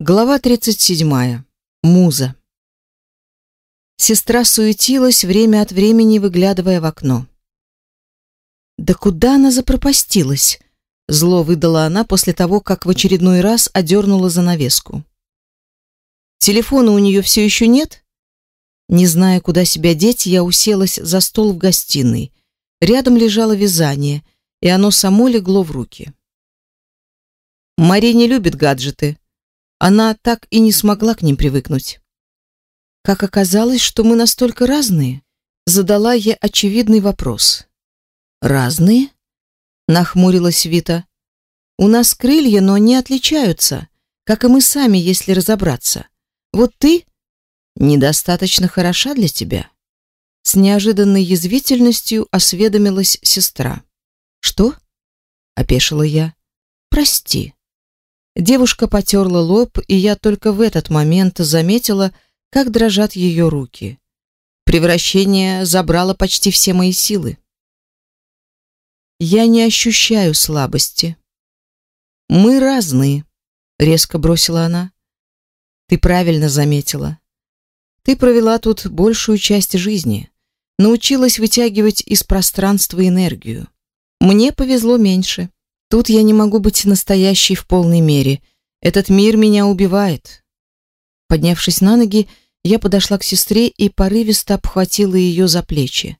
Глава 37. Муза. Сестра суетилась, время от времени выглядывая в окно. «Да куда она запропастилась?» Зло выдала она после того, как в очередной раз одернула занавеску. «Телефона у нее все еще нет?» Не зная, куда себя деть, я уселась за стол в гостиной. Рядом лежало вязание, и оно само легло в руки. «Мария не любит гаджеты», она так и не смогла к ним привыкнуть. Как оказалось, что мы настолько разные, задала я очевидный вопрос. Разные? Нахмурилась Вита. У нас крылья, но они отличаются, как и мы сами, если разобраться. Вот ты недостаточно хороша для тебя. С неожиданной язвительностью осведомилась сестра. Что? опешила я. Прости. Девушка потерла лоб, и я только в этот момент заметила, как дрожат ее руки. Превращение забрало почти все мои силы. Я не ощущаю слабости. Мы разные, резко бросила она. Ты правильно заметила. Ты провела тут большую часть жизни, научилась вытягивать из пространства энергию. Мне повезло меньше. Тут я не могу быть настоящей в полной мере. Этот мир меня убивает. Поднявшись на ноги, я подошла к сестре и порывисто обхватила ее за плечи.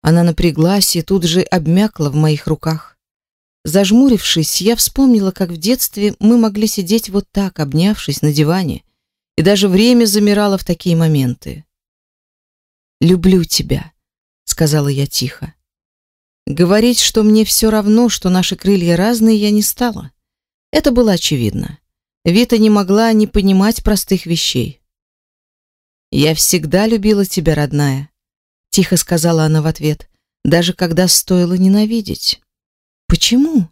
Она напряглась и тут же обмякла в моих руках. Зажмурившись, я вспомнила, как в детстве мы могли сидеть вот так, обнявшись на диване, и даже время замирало в такие моменты. «Люблю тебя», — сказала я тихо. Говорить, что мне все равно, что наши крылья разные, я не стала. Это было очевидно. Вита не могла не понимать простых вещей. «Я всегда любила тебя, родная», — тихо сказала она в ответ, даже когда стоило ненавидеть. «Почему?»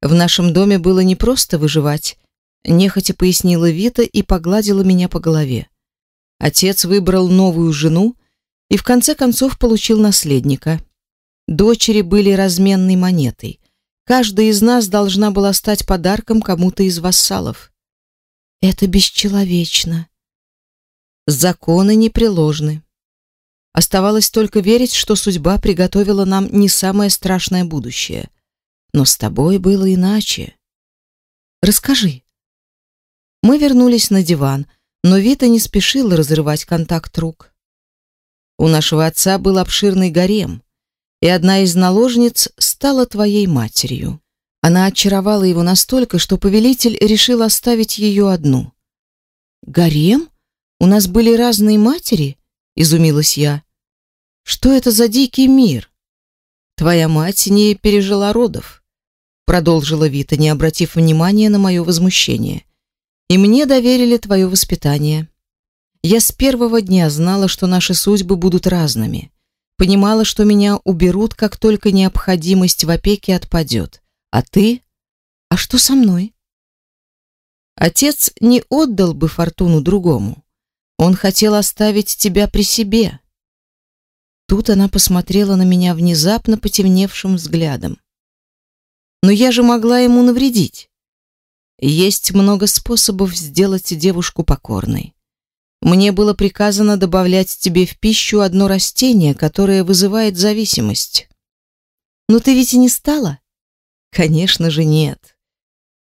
«В нашем доме было не просто выживать», — нехотя пояснила Вита и погладила меня по голове. Отец выбрал новую жену и в конце концов получил наследника. Дочери были разменной монетой. Каждая из нас должна была стать подарком кому-то из вассалов. Это бесчеловечно. Законы непреложны. Оставалось только верить, что судьба приготовила нам не самое страшное будущее. Но с тобой было иначе. Расскажи. Мы вернулись на диван, но Вита не спешила разрывать контакт рук. У нашего отца был обширный гарем и одна из наложниц стала твоей матерью. Она очаровала его настолько, что повелитель решил оставить ее одну. Гарем? У нас были разные матери? изумилась я. Что это за дикий мир? Твоя мать не пережила родов, продолжила Вита, не обратив внимания на мое возмущение. И мне доверили твое воспитание. Я с первого дня знала, что наши судьбы будут разными. Понимала, что меня уберут, как только необходимость в опеке отпадет. А ты? А что со мной? Отец не отдал бы фортуну другому. Он хотел оставить тебя при себе. Тут она посмотрела на меня внезапно потемневшим взглядом. Но я же могла ему навредить. Есть много способов сделать девушку покорной. Мне было приказано добавлять тебе в пищу одно растение, которое вызывает зависимость. Но ты ведь и не стала? Конечно же, нет.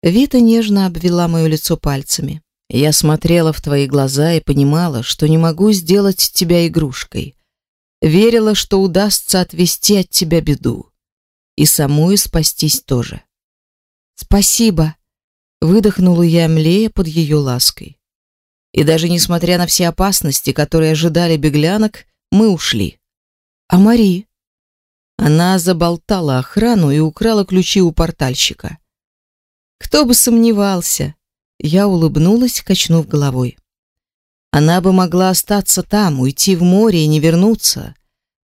Вита нежно обвела мое лицо пальцами. Я смотрела в твои глаза и понимала, что не могу сделать тебя игрушкой. Верила, что удастся отвести от тебя беду. И саму спастись тоже. Спасибо, выдохнула я, млея под ее лаской. И даже несмотря на все опасности, которые ожидали беглянок, мы ушли. А Мари? Она заболтала охрану и украла ключи у портальщика. Кто бы сомневался? Я улыбнулась, качнув головой. Она бы могла остаться там, уйти в море и не вернуться.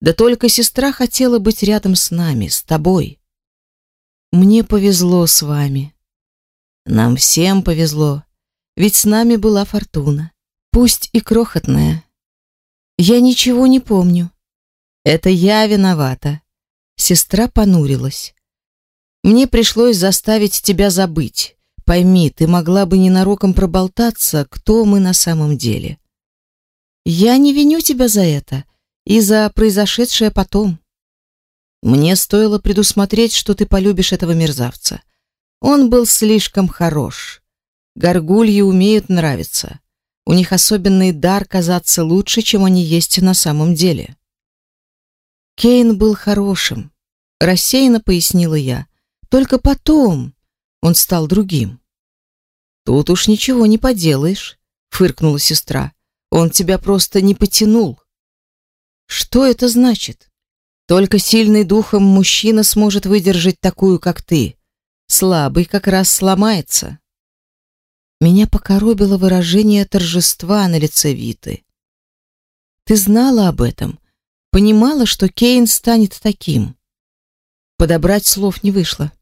Да только сестра хотела быть рядом с нами, с тобой. Мне повезло с вами. Нам всем повезло. Ведь с нами была фортуна, пусть и крохотная. Я ничего не помню. Это я виновата. Сестра понурилась. Мне пришлось заставить тебя забыть, Пойми, ты могла бы ненароком проболтаться, кто мы на самом деле. Я не виню тебя за это и за произошедшее потом. Мне стоило предусмотреть, что ты полюбишь этого мерзавца. Он был слишком хорош. Горгульи умеют нравиться. У них особенный дар казаться лучше, чем они есть на самом деле. Кейн был хорошим, рассеянно пояснила я. Только потом он стал другим. Тут уж ничего не поделаешь, фыркнула сестра. Он тебя просто не потянул. Что это значит? Только сильный духом мужчина сможет выдержать такую, как ты. Слабый как раз сломается. Меня покоробило выражение торжества на лице Виты. Ты знала об этом, понимала, что Кейн станет таким. Подобрать слов не вышло.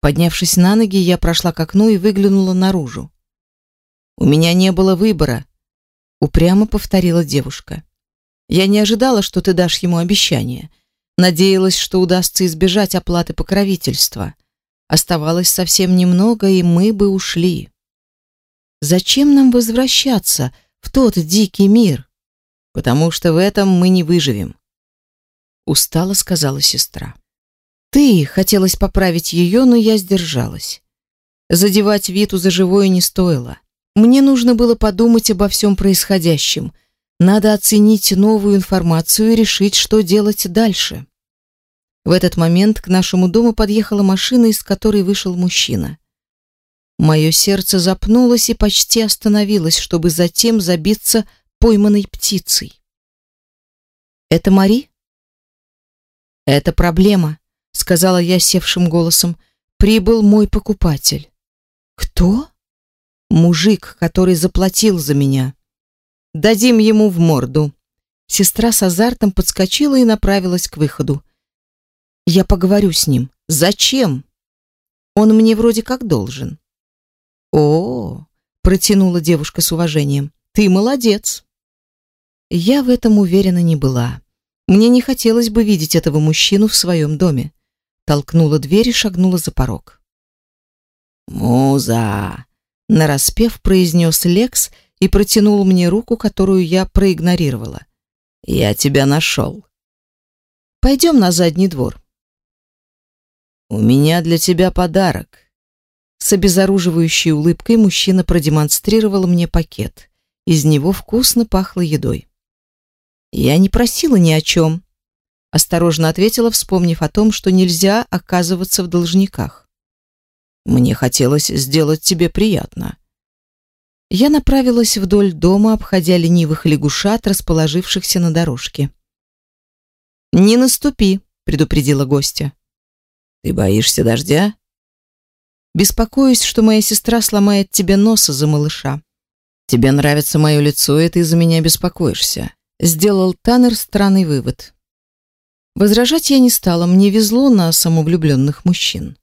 Поднявшись на ноги, я прошла к окну и выглянула наружу. У меня не было выбора, упрямо повторила девушка. Я не ожидала, что ты дашь ему обещание. Надеялась, что удастся избежать оплаты покровительства. Оставалось совсем немного, и мы бы ушли. Зачем нам возвращаться в тот дикий мир? Потому что в этом мы не выживем, устало сказала сестра. Ты хотелось поправить ее, но я сдержалась. Задевать Виту за живое не стоило. Мне нужно было подумать обо всем происходящем. Надо оценить новую информацию и решить, что делать дальше. В этот момент к нашему дому подъехала машина, из которой вышел мужчина. Мое сердце запнулось и почти остановилось, чтобы затем забиться пойманной птицей. Это Мари? Это проблема, сказала я севшим голосом. Прибыл мой покупатель. Кто? Мужик, который заплатил за меня. Дадим ему в морду. Сестра с азартом подскочила и направилась к выходу. Я поговорю с ним. Зачем? Он мне вроде как должен. О, протянула девушка с уважением. Ты молодец. Я в этом уверена не была. Мне не хотелось бы видеть этого мужчину в своем доме толкнула дверь и шагнула за порог. «Муза!» — нараспев произнес Лекс и протянул мне руку, которую я проигнорировала. «Я тебя нашел. Пойдем на задний двор». «У меня для тебя подарок». С обезоруживающей улыбкой мужчина продемонстрировал мне пакет. Из него вкусно пахло едой. «Я не просила ни о чем», осторожно ответила, вспомнив о том, что нельзя оказываться в должниках. Мне хотелось сделать тебе приятно. Я направилась вдоль дома, обходя ленивых лягушат, расположившихся на дорожке. Не наступи, предупредила гостья. Ты боишься дождя? Беспокоюсь, что моя сестра сломает тебе нос из-за малыша. Тебе нравится мое лицо, и ты за меня беспокоишься. Сделал Таннер странный вывод. Возражать я не стала, мне везло на самовлюбленных мужчин.